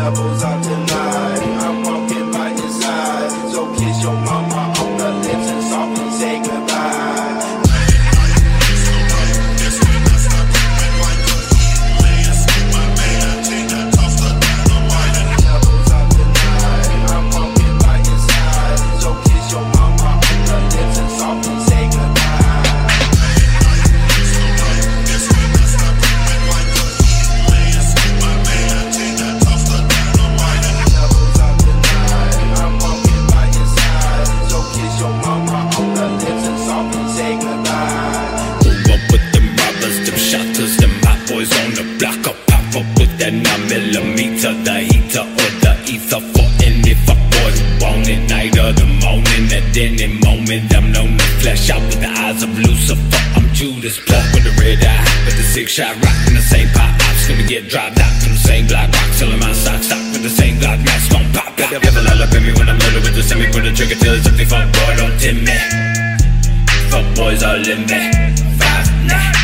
Doubles out tonight. I'm it. The morning, at any moment, I'm known to flash out with the eyes of Lucifer. I'm Judas, plug with the red eye, with the six shot rock in the same pot. Ops gonna get dropped out from the same block. Rock selling my socks, stock with the same block. Mask gon' pop out. Devil all up in me when I'm loaded with the semi. Put the trigger till it's empty. Fuck boy, don't tempt me. Fuck boys all in me. Five, nah.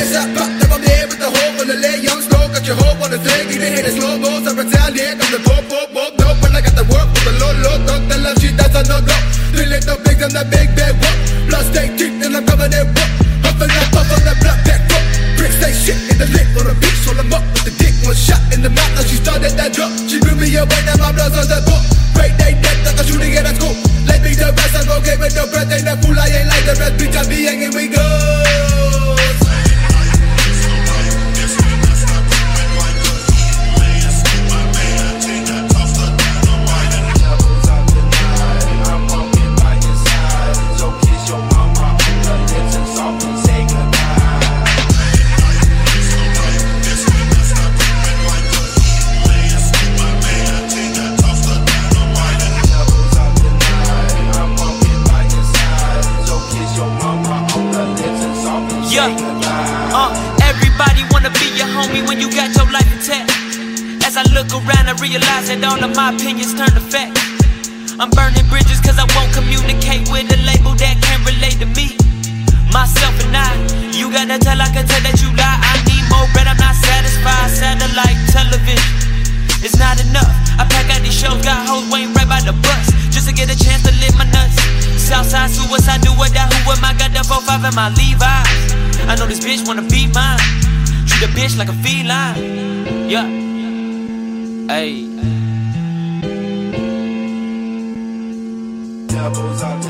Hands up, pop, never there with the hole on the leg, young slow, got your hope on the thing, even hit it slow moves, I retaliate, I'm the pop, pop, pop, no, when I got the work with the low, low, dog, the love, she does a no go, three lit, no big, I'm the big bad walk, plus they kick, and I'm coming in walk, huffing up, puff on the block, back foot, bricks, they shit in the lick on the beach, so I'm up with the dick, one shot in the mouth, now she started that drop, she blew me away, now my blood's on the book, great day, death, like a shooting at a school, let me the rest, I'm okay with no breath, ain't no fool, I ain't like the rest, bitch, I be hanging, we go. Everybody wanna be your homie when you got your life intact. As I look around, I realize that all of my opinions turn to fact. I'm burning bridges cause I won't communicate with a label that can't relate to me. Myself and I, you gotta tell, I can tell that you lie. I need more bread, I'm not satisfied. Satellite television, it's not enough. I pack out these shows, got hoes waiting right by the bus. Just to get a chance to live my nuts. Southside suicide, do or die. Who am I? Got the 4-5 in my Levi's. I know this bitch wanna be mine. Treat a bitch like a feline. Yeah. Hey. Doubles out